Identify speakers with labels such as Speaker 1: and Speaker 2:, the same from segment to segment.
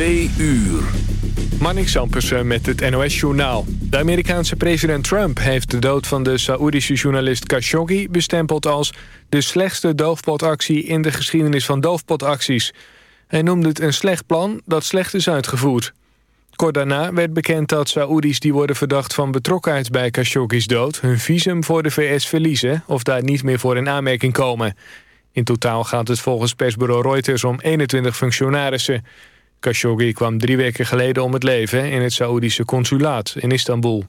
Speaker 1: Twee uur.
Speaker 2: Manik Sampersen met het NOS-journaal. De Amerikaanse president Trump heeft de dood van de Saoedische journalist Khashoggi... bestempeld als de slechtste doofpotactie in de geschiedenis van doofpotacties. Hij noemde het een slecht plan dat slecht is uitgevoerd. Kort daarna werd bekend dat Saoedi's die worden verdacht van betrokkenheid bij Khashoggi's dood... hun visum voor de VS verliezen of daar niet meer voor in aanmerking komen. In totaal gaat het volgens persbureau Reuters om 21 functionarissen... Khashoggi kwam drie weken geleden om het leven in het Saoedische consulaat in Istanbul.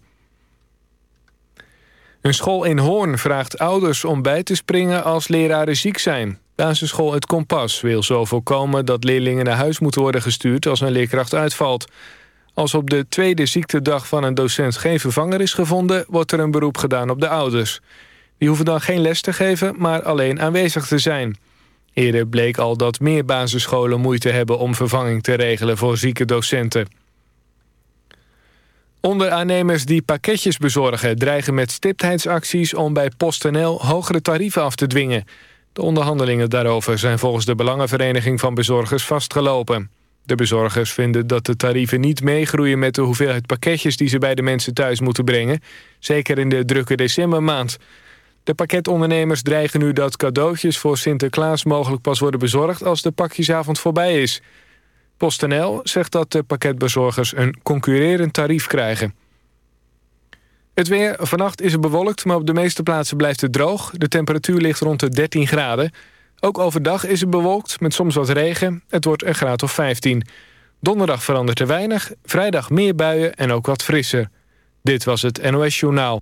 Speaker 2: Een school in Hoorn vraagt ouders om bij te springen als leraren ziek zijn. Basisschool Het Kompas wil zo voorkomen dat leerlingen naar huis moeten worden gestuurd als een leerkracht uitvalt. Als op de tweede ziektedag van een docent geen vervanger is gevonden, wordt er een beroep gedaan op de ouders. Die hoeven dan geen les te geven, maar alleen aanwezig te zijn. Eerder bleek al dat meer basisscholen moeite hebben om vervanging te regelen voor zieke docenten. Onderaannemers die pakketjes bezorgen dreigen met stiptheidsacties om bij PostNL hogere tarieven af te dwingen. De onderhandelingen daarover zijn volgens de Belangenvereniging van Bezorgers vastgelopen. De bezorgers vinden dat de tarieven niet meegroeien met de hoeveelheid pakketjes die ze bij de mensen thuis moeten brengen. Zeker in de drukke decembermaand. De pakketondernemers dreigen nu dat cadeautjes voor Sinterklaas mogelijk pas worden bezorgd als de pakjesavond voorbij is. PostNL zegt dat de pakketbezorgers een concurrerend tarief krijgen. Het weer. Vannacht is het bewolkt, maar op de meeste plaatsen blijft het droog. De temperatuur ligt rond de 13 graden. Ook overdag is het bewolkt, met soms wat regen. Het wordt een graad of 15. Donderdag verandert er weinig. Vrijdag meer buien en ook wat frisser. Dit was het NOS Journaal.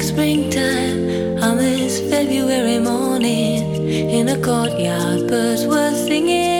Speaker 3: like springtime on this February morning in a courtyard, birds were singing.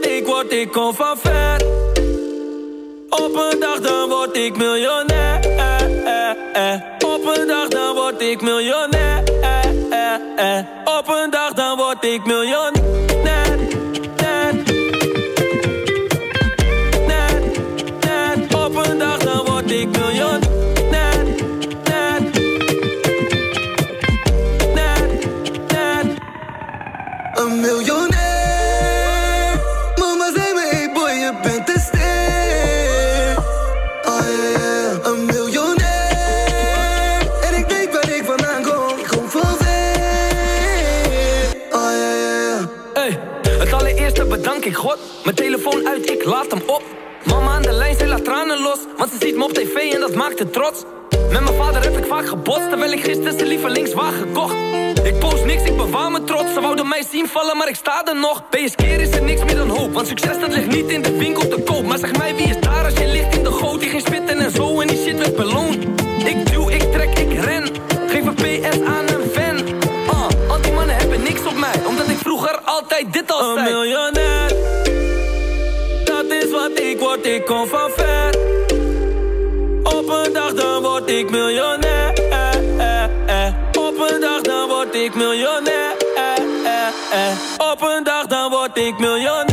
Speaker 4: wat ik word, ik kom van ver. Op een dag dan word ik miljonair. Op een dag dan word ik miljonair. Op een dag dan word ik miljonair. Op ik God. Mijn telefoon uit, ik laat hem op. Mama aan de lijn, zij laat tranen los. Want ze ziet me op tv en dat maakt het trots. Met mijn vader heb ik vaak gebotst, terwijl ik gisteren zijn lievelingswagen gekocht. Ik post niks, ik bewaar me trots. Ze wouden mij zien vallen, maar ik sta er nog. BS keer is er niks meer dan hoop. Want succes dat ligt niet in de winkel te koop. Maar zeg mij, wie is daar als je ligt in de goot? Die ging spitten en zo en die shit werd beloond. Ik duw, ik trek, ik ren. Geef een PS aan een altijd dit al zei. Een miljonair, dat is wat ik word, ik kom van ver. Op een dag dan word ik miljonair. Op een dag dan word ik miljonair. Op een dag dan word ik miljonair.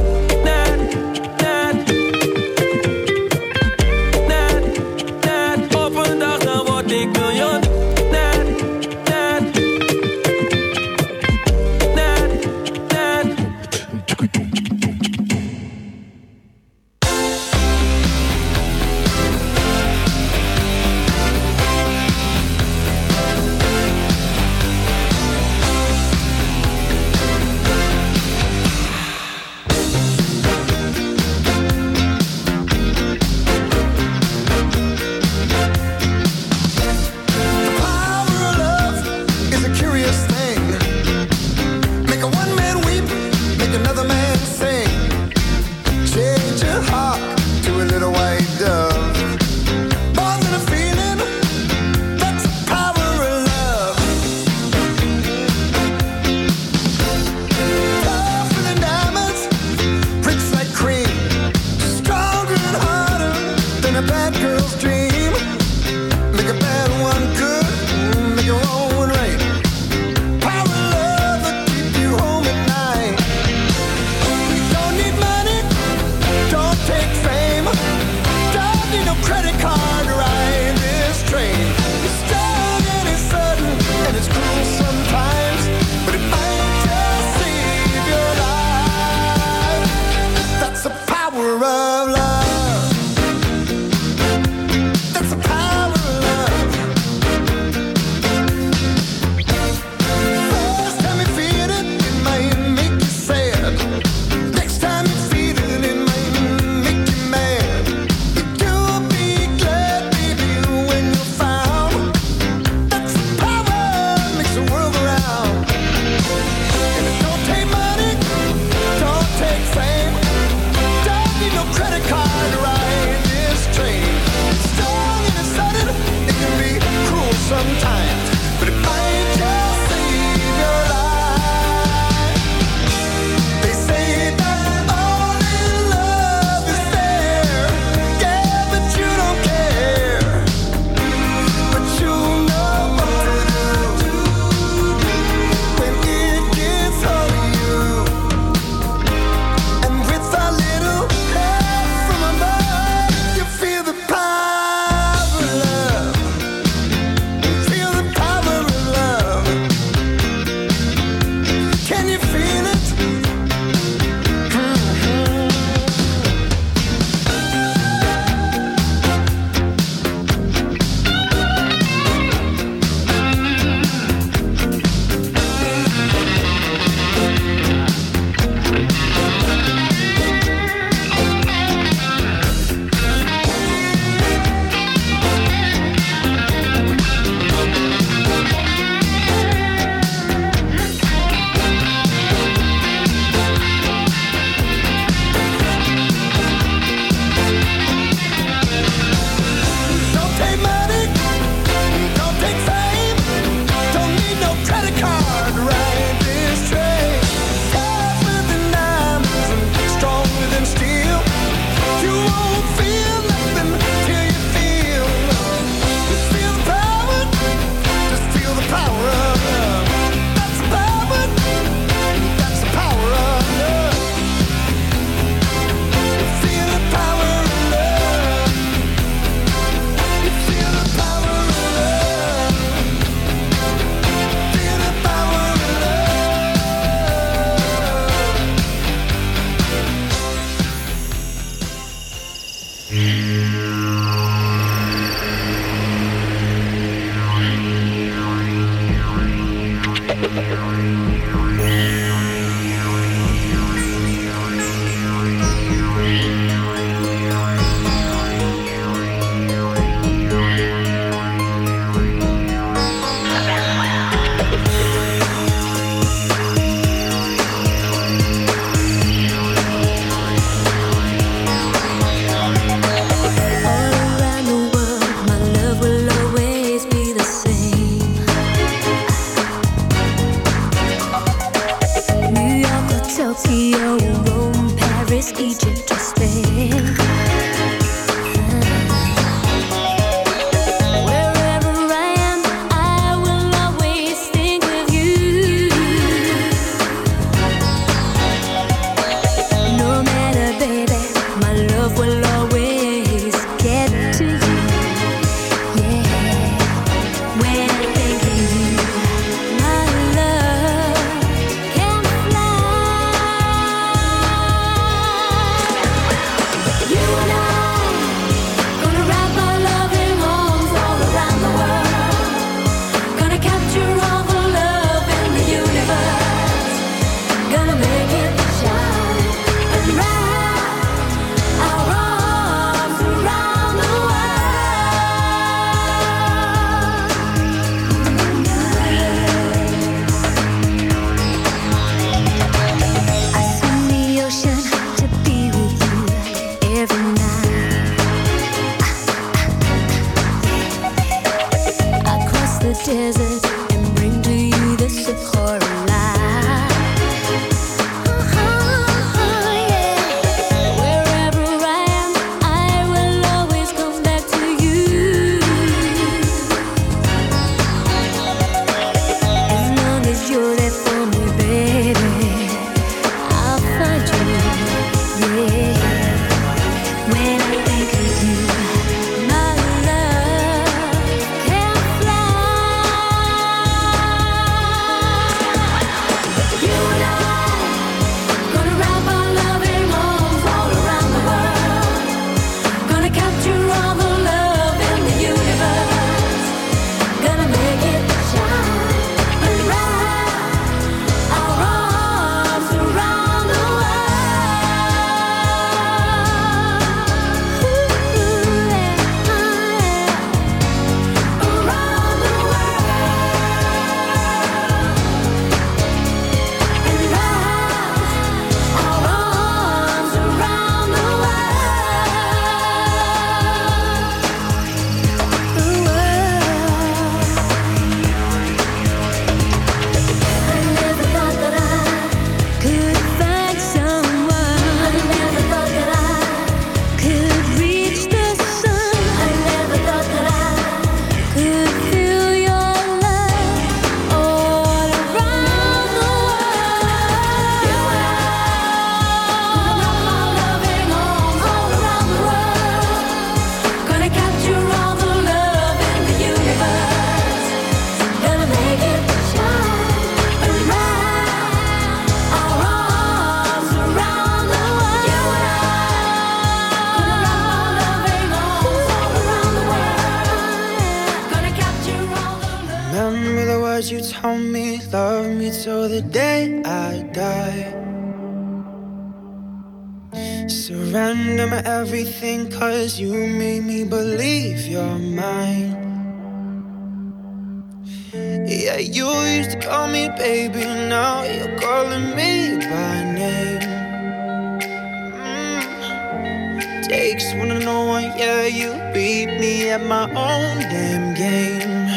Speaker 4: own damn game.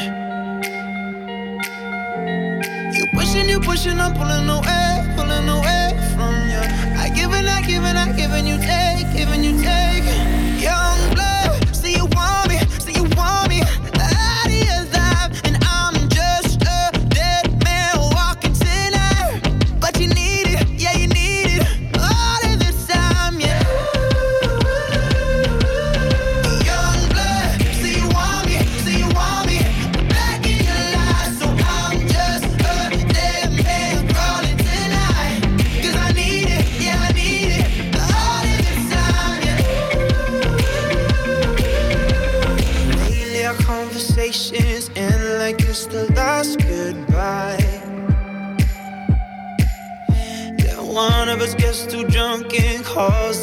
Speaker 4: You pushing, you pushing,
Speaker 5: I'm pulling away, pulling away from you. I give and I give and I give and you take, giving, you
Speaker 6: take. Young blood.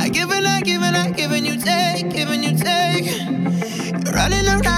Speaker 7: I give and I give and I give and you take, give and you take. You're running around.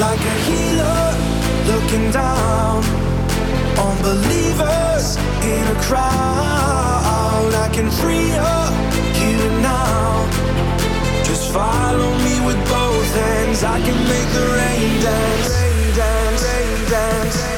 Speaker 7: like a healer looking down on believers in a crowd. I can free up here now. Just follow me with both hands. I can make the rain dance, rain dance, rain dance.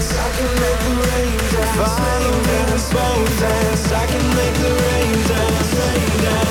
Speaker 7: find both dance. I can make the rain dance, rain dance.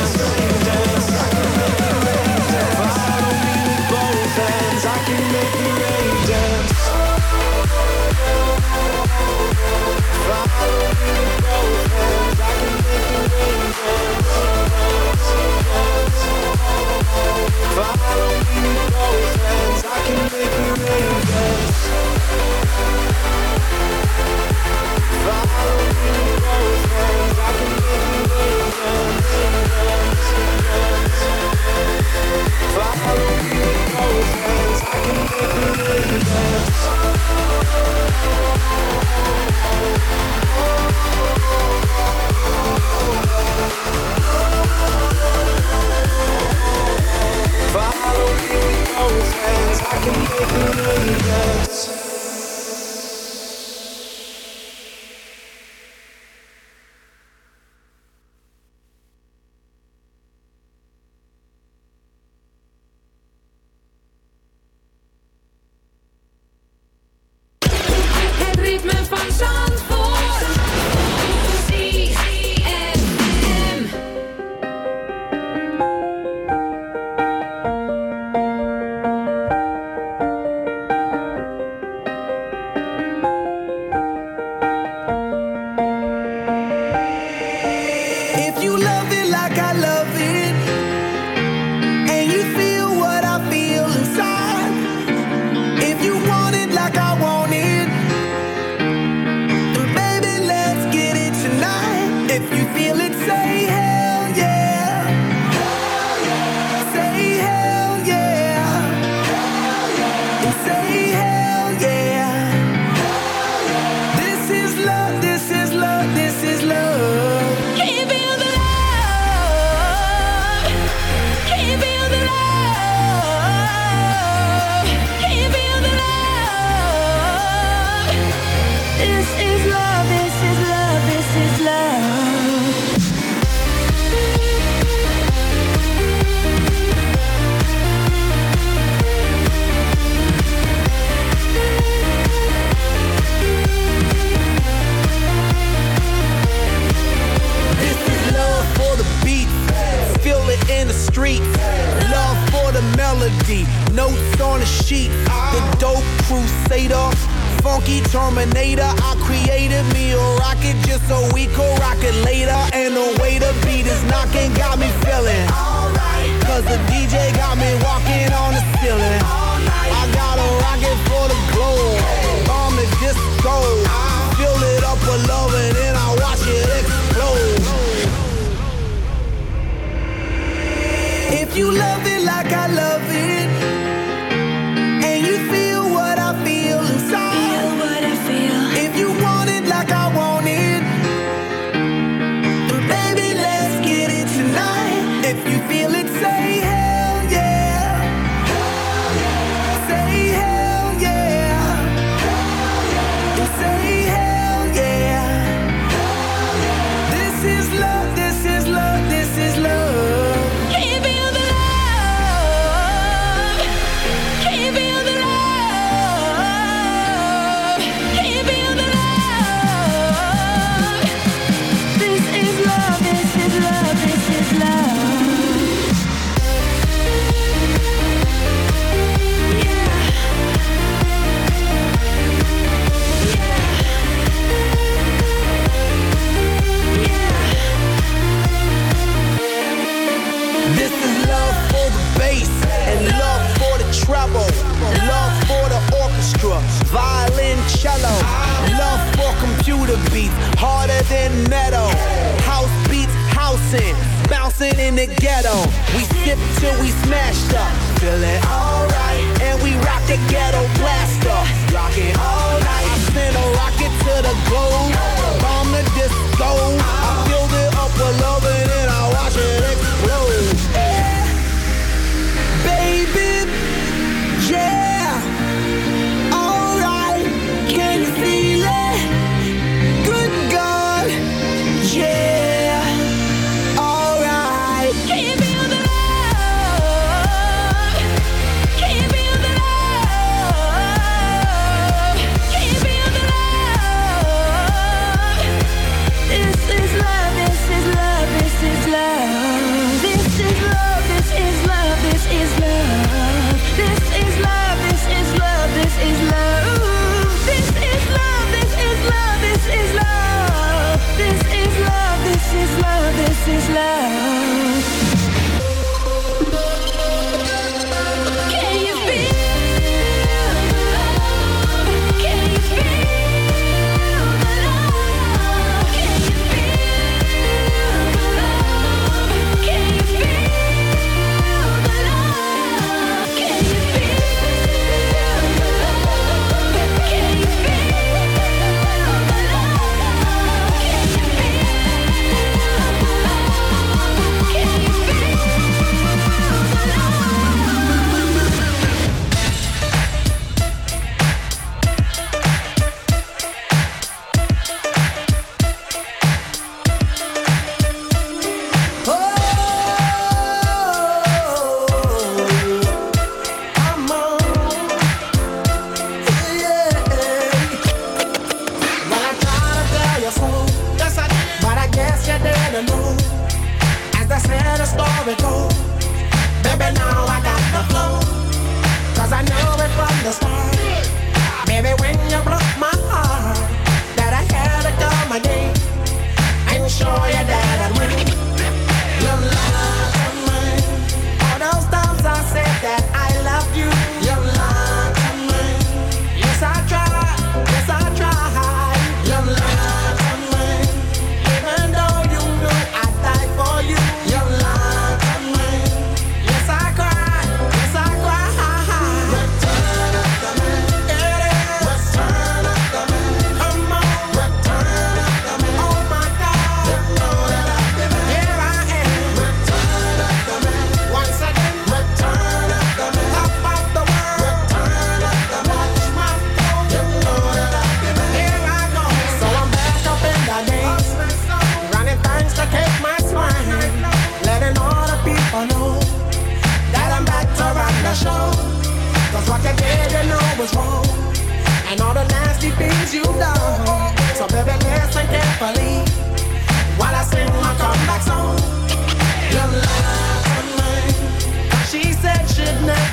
Speaker 7: Follow me with friends. I can make
Speaker 5: a
Speaker 7: million yes. Love.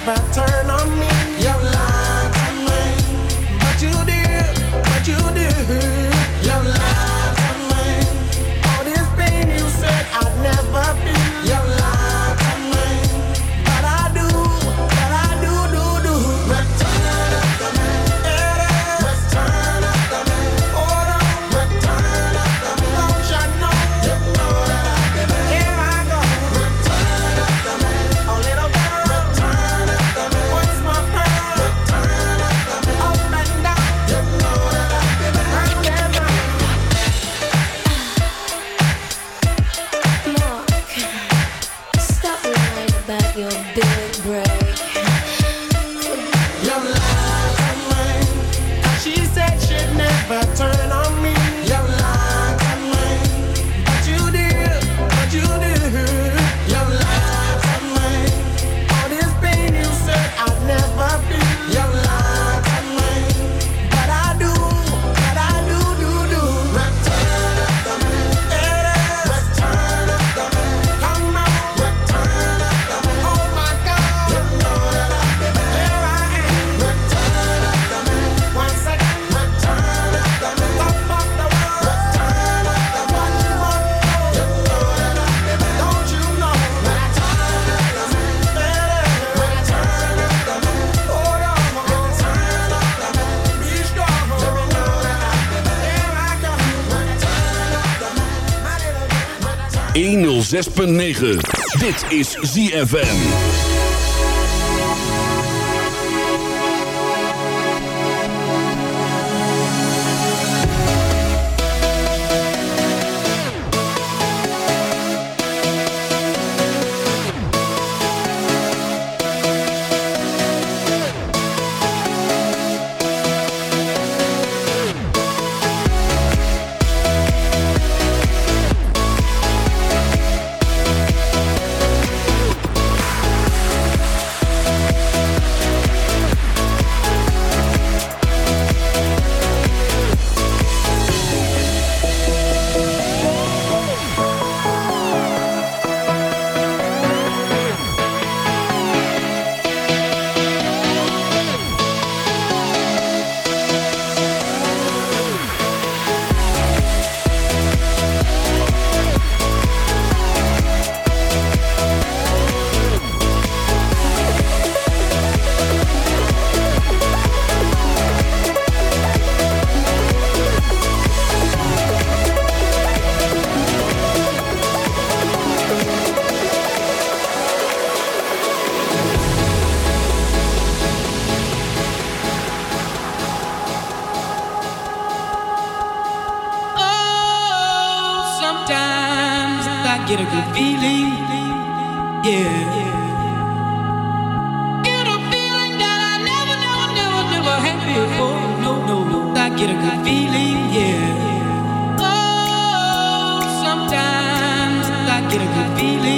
Speaker 7: matter. 106.9. Dit is ZFM. get a good feeling, yeah. Oh, sometimes I get a
Speaker 8: good feeling.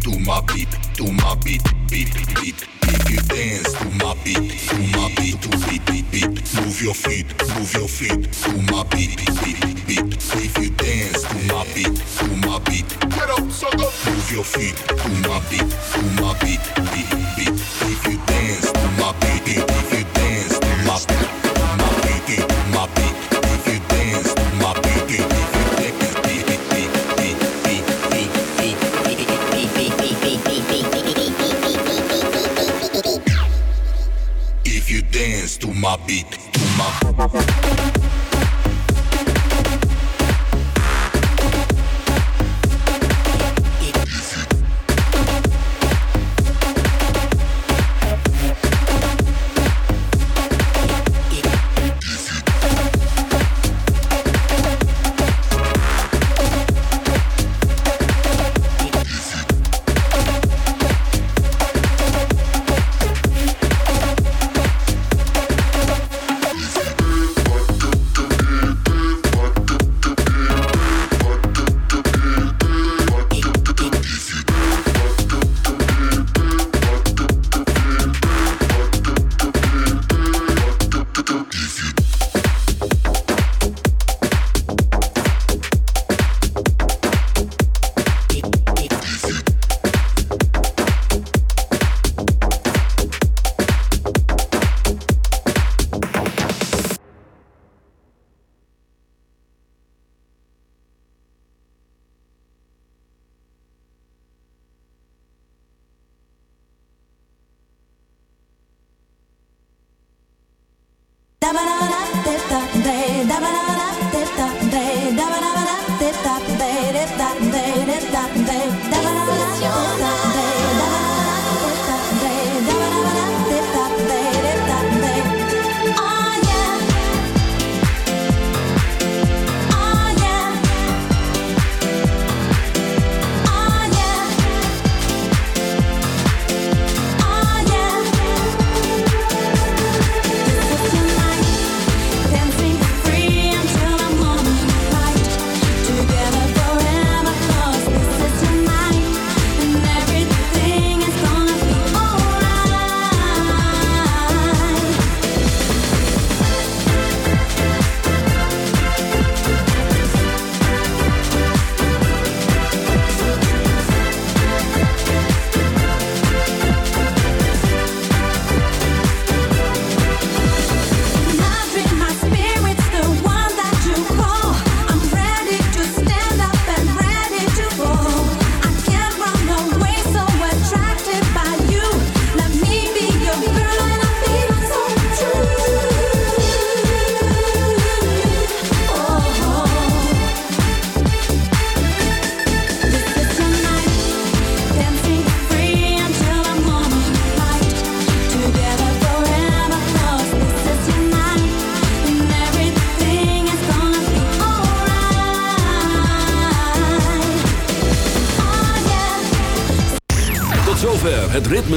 Speaker 8: to my
Speaker 9: beat, to my beat, beat, beat. If you dance to my beat, to my beat, to beat, beat, beat. Move your feet, move your feet to my beat, beat, beat. If you dance to my beat, to my beat. Get up, sucker. Move your feet to my beat, to my beat, beat, beat. my beat, to my